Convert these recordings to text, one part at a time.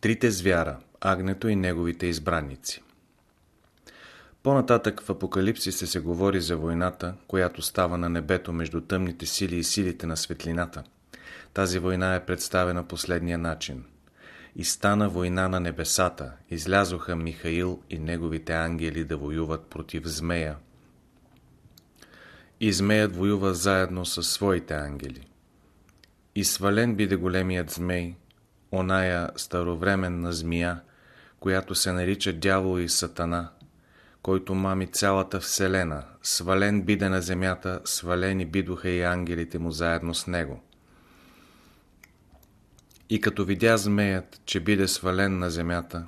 Трите звяра, Агнето и неговите избранници По-нататък в Апокалипсисе се говори за войната, която става на небето между тъмните сили и силите на светлината. Тази война е представена последния начин. И стана война на небесата, излязоха Михаил и неговите ангели да воюват против змея. И змеят воюва заедно с своите ангели. И свален биде големият змей, оная старовременна змия, която се нарича дявол и сатана, който мами цялата вселена, свален биде на земята, свалени бидоха и ангелите му заедно с него. И като видя змеят, че биде свален на земята,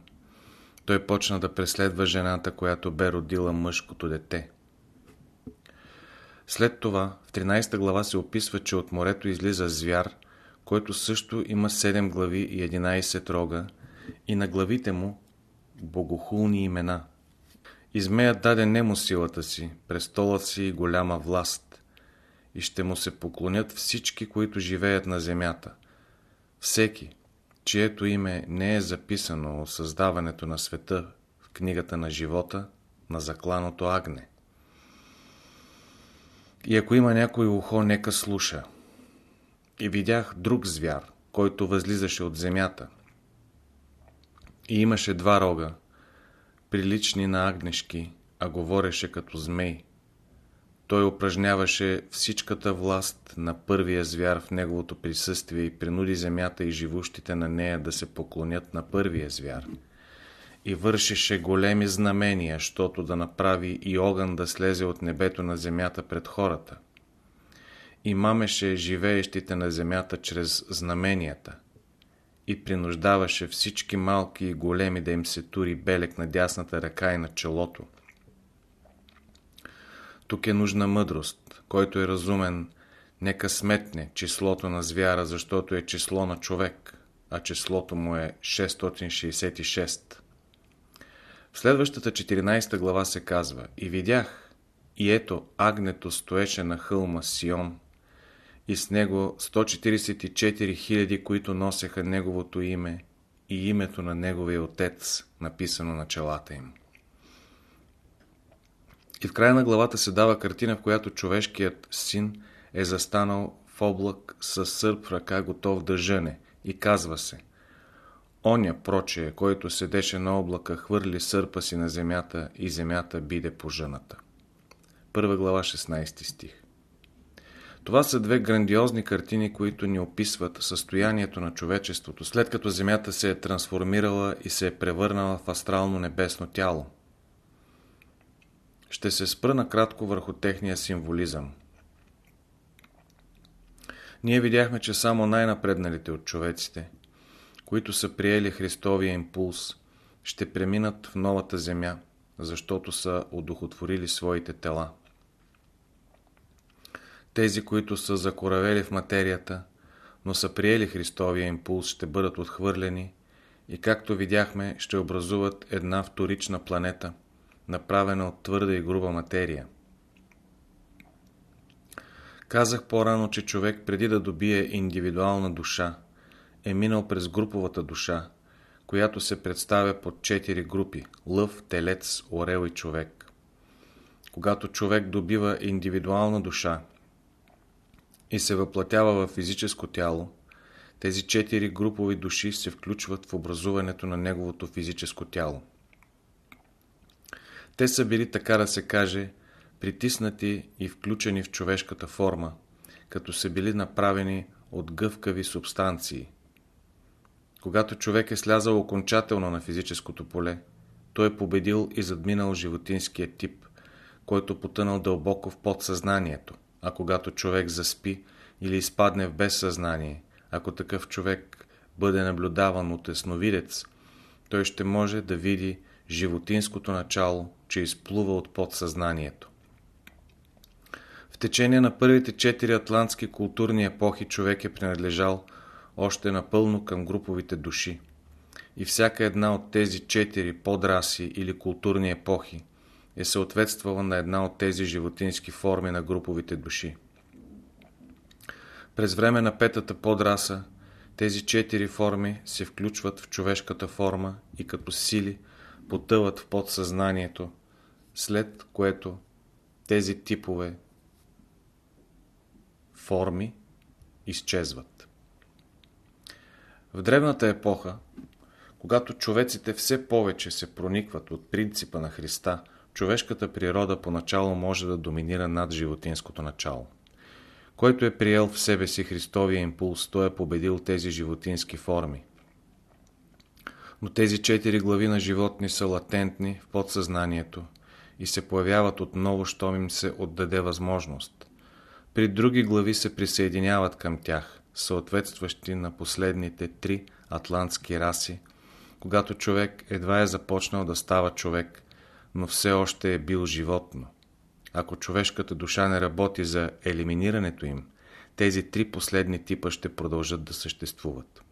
той почна да преследва жената, която бе родила мъжкото дете. След това, в 13 глава се описва, че от морето излиза звяр, който също има 7 глави и 11 рога, и на главите му богохулни имена. Измеят даде нему силата си, престолът си и голяма власт, и ще му се поклонят всички, които живеят на земята. Всеки, чието име не е записано от създаването на света в книгата на живота на закланото агне. И ако има някой ухо, нека слуша. И видях друг звяр, който възлизаше от земята. И имаше два рога, прилични на агнешки, а говореше като змей. Той упражняваше всичката власт на първия звяр в неговото присъствие и принуди земята и живущите на нея да се поклонят на първия звяр. И вършеше големи знамения, щото да направи и огън да слезе от небето на земята пред хората. И мамеше живеещите на земята чрез знаменията и принуждаваше всички малки и големи да им се тури белек на дясната ръка и на челото тук е нужна мъдрост. Който е разумен, нека сметне числото на звяра, защото е число на човек, а числото му е 666. В следващата 14 глава се казва И видях, и ето агнето стоеше на хълма Сион, и с него 144 000, които носеха неговото име и името на неговия отец, написано на челата им. И в края на главата се дава картина, в която човешкият син е застанал в облак с сърп в ръка, готов да жъне. И казва се Оня, прочее, който седеше на облака, хвърли сърпа си на земята и земята биде по жъната. Първа глава, 16 стих. Това са две грандиозни картини, които ни описват състоянието на човечеството, след като Земята се е трансформирала и се е превърнала в астрално небесно тяло. Ще се спра накратко върху техния символизъм. Ние видяхме, че само най-напредналите от човеците, които са приели Христовия импулс, ще преминат в новата земя, защото са удохотворили своите тела. Тези, които са закоравели в материята, но са приели Христовия импулс, ще бъдат отхвърлени и, както видяхме, ще образуват една вторична планета – направена от твърда и груба материя. Казах по-рано, че човек преди да добие индивидуална душа, е минал през груповата душа, която се представя под четири групи – лъв, телец, орел и човек. Когато човек добива индивидуална душа и се въплатява в физическо тяло, тези четири групови души се включват в образуването на неговото физическо тяло. Те са били, така да се каже, притиснати и включени в човешката форма, като са били направени от гъвкави субстанции. Когато човек е слязал окончателно на физическото поле, той е победил и задминал животинския тип, който потънал дълбоко в подсъзнанието, а когато човек заспи или изпадне в безсъзнание, ако такъв човек бъде наблюдаван от ясновидец, той ще може да види животинското начало, че изплува от подсъзнанието. В течение на първите четири атлантски културни епохи човек е принадлежал още напълно към груповите души. И всяка една от тези четири подраси или културни епохи е съответствала на една от тези животински форми на груповите души. През време на петата подраса Тези четири форми се включват в човешката форма и като сили потъват в подсъзнанието, след което тези типове форми изчезват. В древната епоха, когато човеците все повече се проникват от принципа на Христа, човешката природа поначало може да доминира над животинското начало. Който е приел в себе си Христовия импулс, той е победил тези животински форми. Но тези четири глави на животни са латентни в подсъзнанието и се появяват отново, щом им се отдаде възможност. При други глави се присъединяват към тях, съответстващи на последните три атлантски раси, когато човек едва е започнал да става човек, но все още е бил животно. Ако човешката душа не работи за елиминирането им, тези три последни типа ще продължат да съществуват.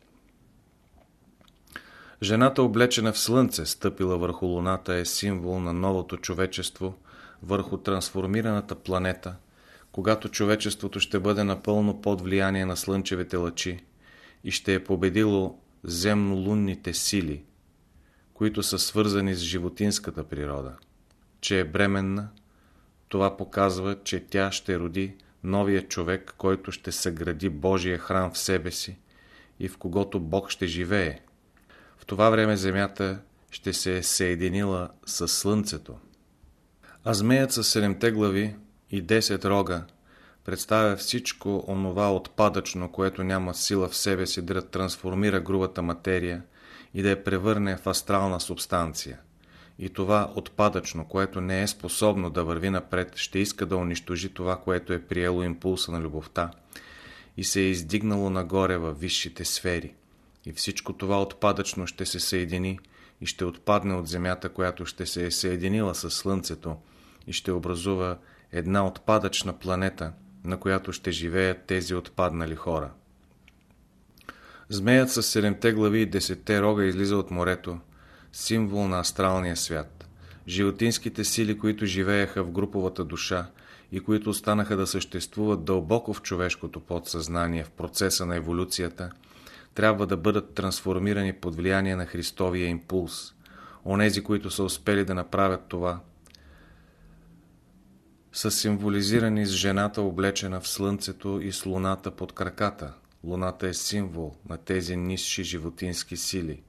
Жената облечена в слънце, стъпила върху луната, е символ на новото човечество върху трансформираната планета, когато човечеството ще бъде напълно под влияние на слънчевите лъчи и ще е победило земно-лунните сили, които са свързани с животинската природа. Че е бременна, това показва, че тя ще роди новия човек, който ще съгради Божия храм в себе си и в когото Бог ще живее. В това време земята ще се е съединила с Слънцето. А змеят с седемте глави и 10 рога представя всичко онова отпадъчно, което няма сила в себе си да трансформира грубата материя и да я превърне в астрална субстанция. И това отпадъчно, което не е способно да върви напред, ще иска да унищожи това, което е приело импулса на любовта и се е издигнало нагоре във висшите сфери. И всичко това отпадъчно ще се съедини и ще отпадне от земята, която ще се е съединила с Слънцето и ще образува една отпадъчна планета, на която ще живеят тези отпаднали хора. Змеят с седемте глави и десетте рога излиза от морето, символ на астралния свят. Животинските сили, които живееха в груповата душа и които останаха да съществуват дълбоко в човешкото подсъзнание в процеса на еволюцията, трябва да бъдат трансформирани под влияние на Христовия импулс. Онези, които са успели да направят това, са символизирани с жената облечена в слънцето и с луната под краката. Луната е символ на тези нисши животински сили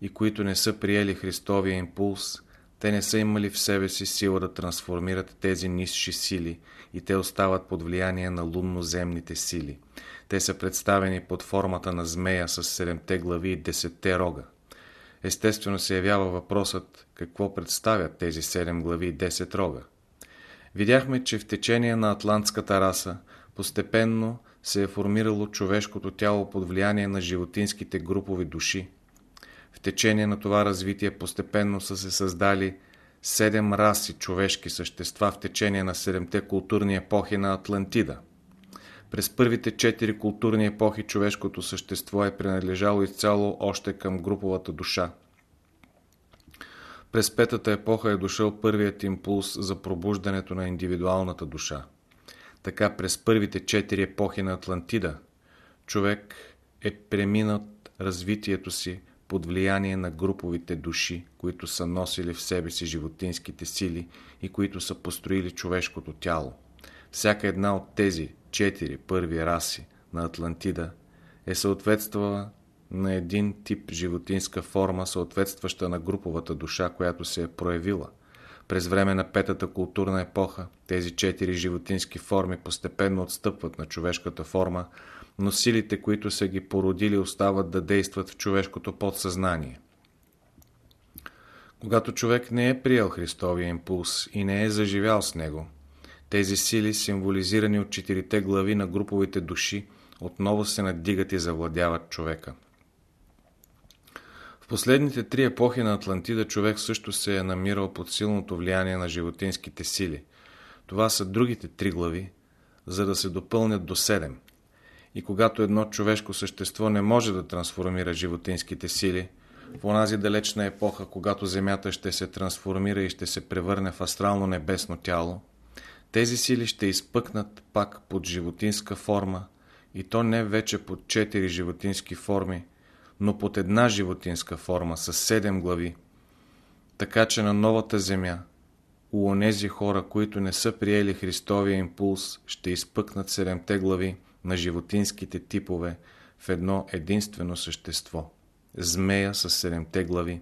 и които не са приели Христовия импулс, те не са имали в себе си сила да трансформират тези нисши сили и те остават под влияние на лунноземните сили. Те са представени под формата на змея с седемте глави и десетте рога. Естествено се явява въпросът какво представят тези седем глави и десет рога. Видяхме, че в течение на атлантската раса постепенно се е формирало човешкото тяло под влияние на животинските групови души. В течение на това развитие постепенно са се създали седем раси човешки същества в течение на седемте културни епохи на Атлантида. През първите четири културни епохи човешкото същество е принадлежало изцяло още към груповата душа. През петата епоха е дошъл първият импулс за пробуждането на индивидуалната душа. Така през първите четири епохи на Атлантида човек е преминат развитието си под влияние на груповите души, които са носили в себе си животинските сили и които са построили човешкото тяло. Всяка една от тези четири първи раси на Атлантида е съответствала на един тип животинска форма, съответстваща на груповата душа, която се е проявила. През време на петата културна епоха тези четири животински форми постепенно отстъпват на човешката форма, но силите, които са ги породили, остават да действат в човешкото подсъзнание. Когато човек не е приел Христовия импулс и не е заживял с него, тези сили, символизирани от четирите глави на груповите души, отново се надигат и завладяват човека последните три епохи на Атлантида човек също се е намирал под силното влияние на животинските сили. Това са другите три глави, за да се допълнят до седем. И когато едно човешко същество не може да трансформира животинските сили, в онази далечна епоха, когато Земята ще се трансформира и ще се превърне в астрално небесно тяло, тези сили ще изпъкнат пак под животинска форма и то не вече под четири животински форми, но под една животинска форма с седем глави, така че на новата земя у онези хора, които не са приели Христовия импулс, ще изпъкнат седемте глави на животинските типове в едно единствено същество – змея с седемте глави,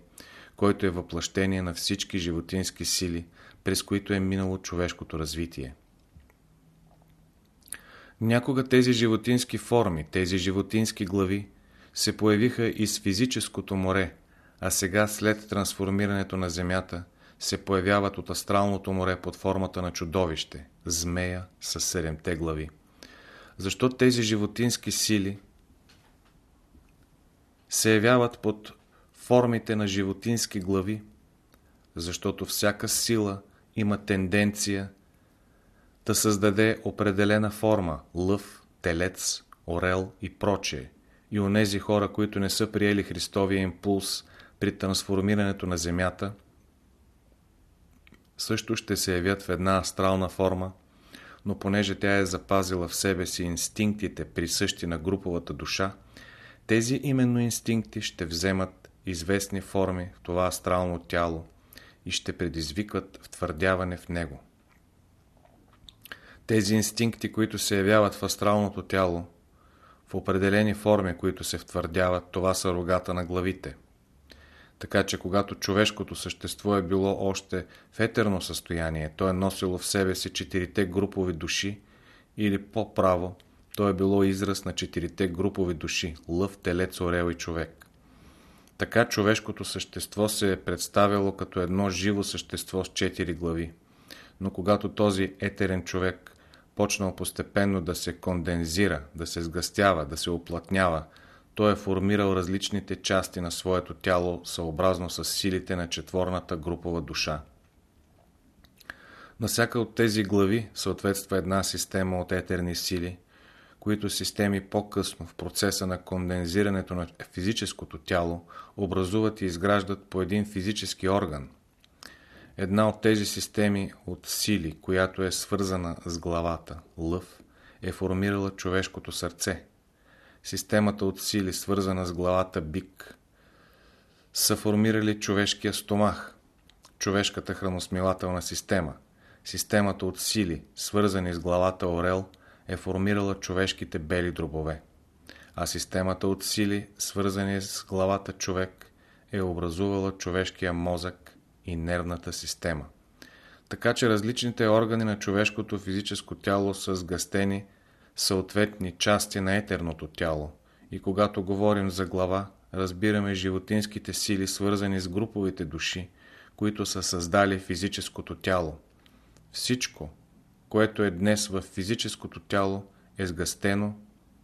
който е въплъщение на всички животински сили, през които е минало човешкото развитие. Някога тези животински форми, тези животински глави се появиха из физическото море, а сега след трансформирането на Земята се появяват от астралното море под формата на чудовище, змея с седемте глави. Защо тези животински сили се явяват под формите на животински глави? Защото всяка сила има тенденция да създаде определена форма – лъв, телец, орел и прочее. И онези хора, които не са приели Христовия импулс при трансформирането на Земята, също ще се явят в една астрална форма, но понеже тя е запазила в себе си инстинктите, присъщи на груповата душа, тези именно инстинкти ще вземат известни форми в това астрално тяло и ще предизвикват втвърдяване в него. Тези инстинкти, които се явяват в астралното тяло, в определени форми, които се втвърдяват, това са рогата на главите. Така че когато човешкото същество е било още в етерно състояние, то е носило в себе си четирите групови души или по-право, то е било израз на четирите групови души – лъв, телец, орел и човек. Така човешкото същество се е представило като едно живо същество с четири глави. Но когато този етерен човек почнал постепенно да се кондензира, да се сгъстява, да се оплътнява, той е формирал различните части на своето тяло съобразно с силите на четворната групова душа. На всяка от тези глави съответства една система от етерни сили, които системи по-късно в процеса на кондензирането на физическото тяло образуват и изграждат по един физически орган. Една от тези системи от сили, която е свързана с главата, лъв, е формирала човешкото сърце. Системата от сили, свързана с главата бик, са формирали човешкия стомах, човешката храносмилателна система. Системата от сили, свързани с главата орел, е формирала човешките бели дробове. А системата от сили, свързани с главата човек, е образувала човешкия мозък и нервната система. Така че различните органи на човешкото физическо тяло са сгъстени съответни части на етерното тяло. И когато говорим за глава, разбираме животинските сили, свързани с груповите души, които са създали физическото тяло. Всичко, което е днес в физическото тяло, е сгъстено,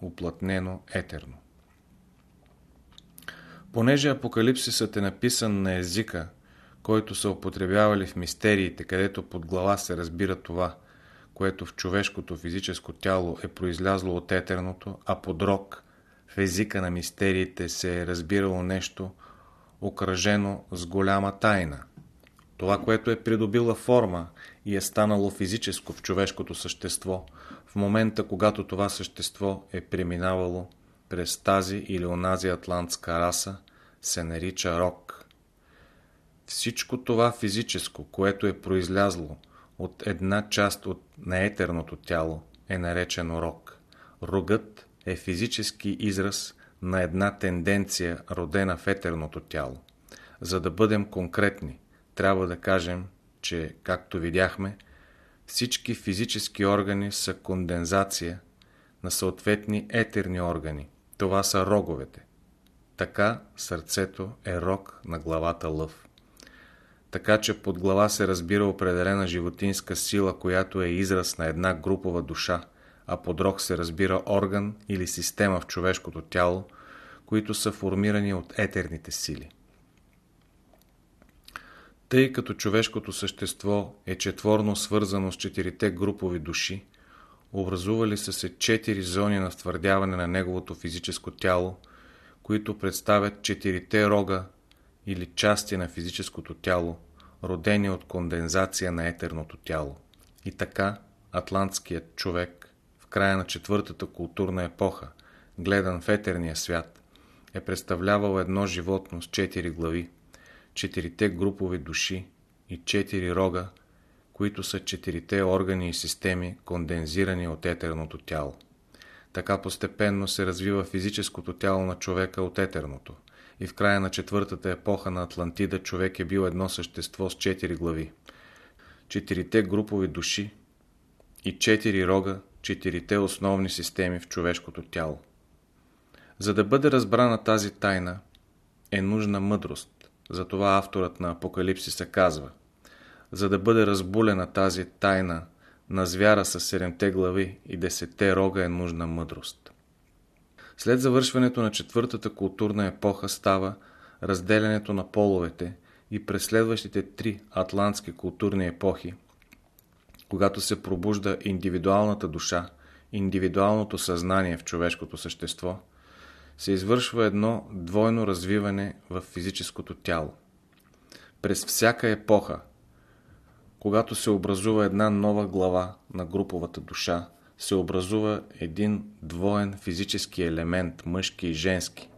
уплътнено етерно. Понеже Апокалипсисът е написан на езика, който са употребявали в мистериите, където под глава се разбира това, което в човешкото физическо тяло е произлязло от етерното, а под рок в езика на мистериите се е разбирало нещо, окръжено с голяма тайна. Това, което е придобила форма и е станало физическо в човешкото същество, в момента, когато това същество е преминавало през тази или онази атлантска раса, се нарича рок. Всичко това физическо, което е произлязло от една част от неетерното тяло, е наречено рок. Рогът е физически израз на една тенденция, родена в етерното тяло. За да бъдем конкретни, трябва да кажем, че, както видяхме, всички физически органи са кондензация на съответни етерни органи. Това са роговете. Така сърцето е рог на главата лъв. Така че под глава се разбира определена животинска сила, която е израз на една групова душа, а под рог се разбира орган или система в човешкото тяло, които са формирани от етерните сили. Тъй като човешкото същество е четворно свързано с четирите групови души, образували са се четири зони на втвърдяване на неговото физическо тяло, които представят четирите рога или части на физическото тяло, родени от кондензация на етерното тяло. И така, атлантският човек, в края на четвъртата културна епоха, гледан в етерния свят, е представлявал едно животно с четири глави, четирите групови души и четири рога, които са четирите органи и системи, кондензирани от етерното тяло. Така постепенно се развива физическото тяло на човека от етерното и в края на четвъртата епоха на Атлантида човек е бил едно същество с четири глави. Четирите групови души и четири рога, четирите основни системи в човешкото тяло. За да бъде разбрана тази тайна, е нужна мъдрост. Затова авторът на Апокалипсиса казва За да бъде разбулена тази тайна на звяра с седемте глави и десетте рога е нужна мъдрост. След завършването на четвъртата културна епоха става разделянето на половете и през следващите три атлантски културни епохи, когато се пробужда индивидуалната душа, индивидуалното съзнание в човешкото същество, се извършва едно двойно развиване в физическото тяло. През всяка епоха, когато се образува една нова глава на груповата душа, се образува един двоен физически елемент, мъжки и женски.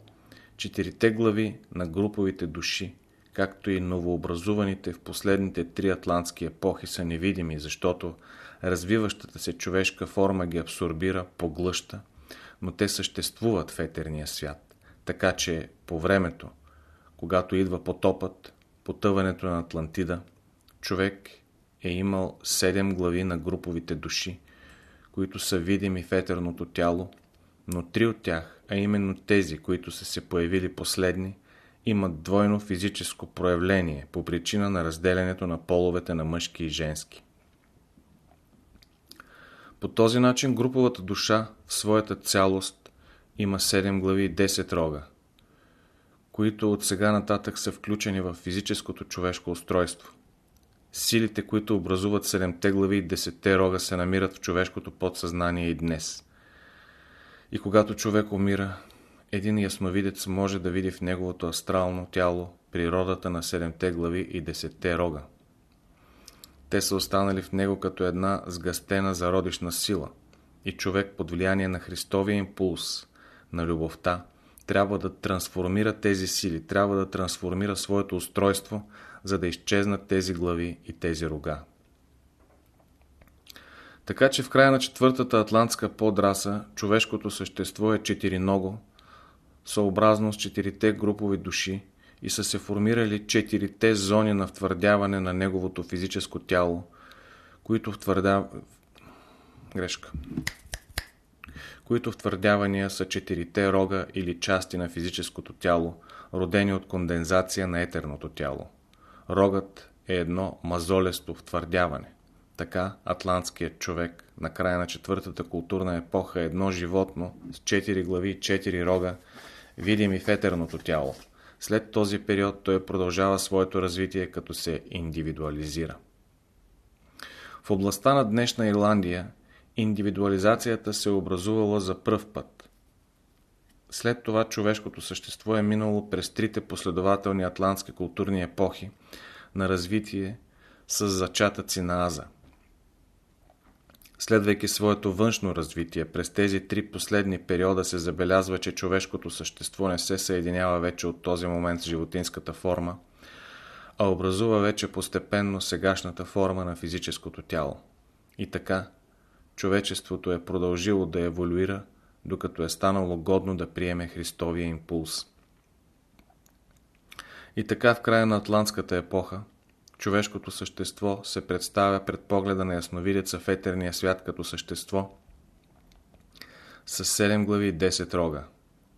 Четирите глави на груповите души, както и новообразуваните в последните три атлантски епохи са невидими, защото развиващата се човешка форма ги абсорбира, поглъща, но те съществуват в етерния свят. Така че по времето, когато идва потопът, потъването на Атлантида, човек е имал седем глави на груповите души, които са видими в етерното тяло, но три от тях, а именно тези, които са се появили последни, имат двойно физическо проявление по причина на разделянето на половете на мъжки и женски. По този начин груповата душа в своята цялост има 7 глави и 10 рога, които от сега нататък са включени в физическото човешко устройство. Силите, които образуват седемте глави и десетте рога, се намират в човешкото подсъзнание и днес. И когато човек умира, един ясновидец може да види в неговото астрално тяло природата на седемте глави и десетте рога. Те са останали в него като една сгъстена зародишна сила и човек под влияние на Христовия импулс, на любовта, трябва да трансформира тези сили, трябва да трансформира своето устройство, за да изчезнат тези глави и тези рога. Така че в края на четвъртата атлантска подраса човешкото същество е четириного, съобразно с четирите групови души и са се формирали четирите зони на втвърдяване на неговото физическо тяло, които втвърдя... Грешка. Които втвърдявания са четирите рога или части на физическото тяло, родени от кондензация на етерното тяло. Рогът е едно мазолесто втвърдяване. Така атлантският човек на края на четвъртата културна епоха е едно животно с четири глави и четири рога, видими в етерното тяло. След този период той продължава своето развитие, като се индивидуализира. В областта на днешна Ирландия индивидуализацията се е образувала за пръв път. След това човешкото същество е минало през трите последователни атлантски културни епохи на развитие с зачатъци на Аза. Следвайки своето външно развитие, през тези три последни периода се забелязва, че човешкото същество не се съединява вече от този момент с животинската форма, а образува вече постепенно сегашната форма на физическото тяло. И така, човечеството е продължило да еволюира, докато е станало годно да приеме Христовия импулс. И така в края на Атлантската епоха, човешкото същество се представя пред погледа на ясновидеца в етерния свят като същество с 7 глави и 10 рога.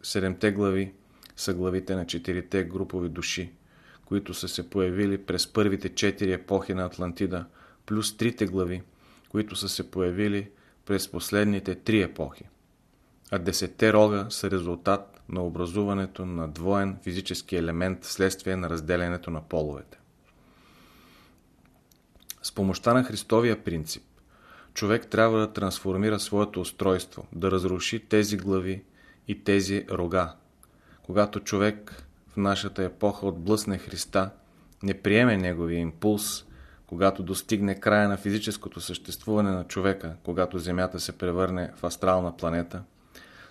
Седемте глави са главите на четирите групови души, които са се появили през първите четири епохи на Атлантида, плюс трите глави, които са се появили през последните три епохи. А десетте рога са резултат на образуването на двоен физически елемент вследствие на разделянето на половете. С помощта на Христовия принцип, човек трябва да трансформира своето устройство, да разруши тези глави и тези рога. Когато човек в нашата епоха отблъсне Христа, не приеме неговия импулс, Когато достигне края на физическото съществуване на човека, когато Земята се превърне в астрална планета,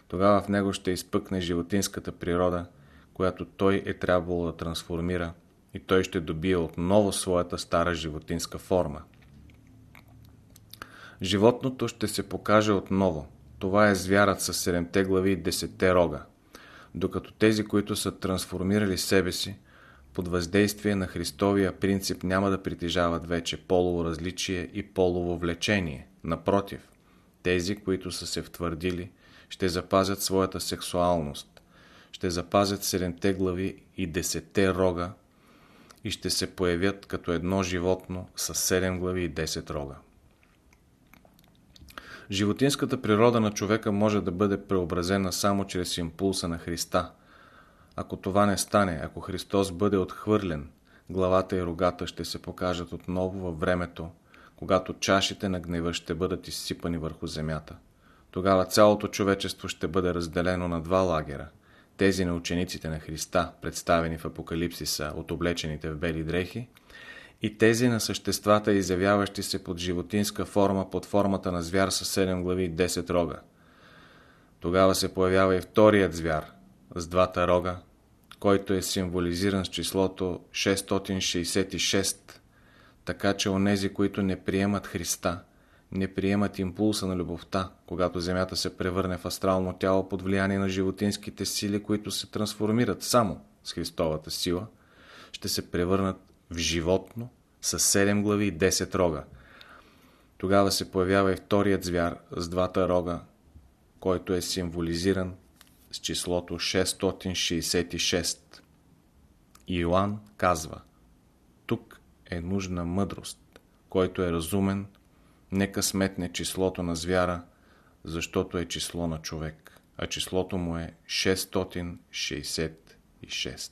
тогава в него ще изпъкне животинската природа, която той е трябвало да трансформира и той ще добие отново своята стара животинска форма. Животното ще се покаже отново. Това е звярат с седемте глави и десетте рога. Докато тези, които са трансформирали себе си, под въздействие на Христовия принцип няма да притежават вече полово различие и полово влечение. Напротив, тези, които са се втвърдили, ще запазят своята сексуалност, ще запазят седемте глави и десетте рога и ще се появят като едно животно с седем глави и десет рога. Животинската природа на човека може да бъде преобразена само чрез импулса на Христа. Ако това не стане, ако Христос бъде отхвърлен, главата и рогата ще се покажат отново във времето, когато чашите на гнева ще бъдат изсипани върху земята. Тогава цялото човечество ще бъде разделено на два лагера. Тези на учениците на Христа, представени в Апокалипсиса от облечените в бели дрехи, и тези на съществата, изявяващи се под животинска форма, под формата на звяр с 7 глави и 10 рога. Тогава се появява и вторият звяр с двата рога, който е символизиран с числото 666, така че онези, които не приемат Христа, не приемат импулса на любовта, когато Земята се превърне в астрално тяло под влияние на животинските сили, които се трансформират само с Христовата сила, ще се превърнат в животно с 7 глави и 10 рога. Тогава се появява и вторият звяр с двата рога, който е символизиран с числото 666. И Йоанн казва, тук е нужна мъдрост, който е разумен, нека сметне числото на звяра, защото е число на човек, а числото му е 666.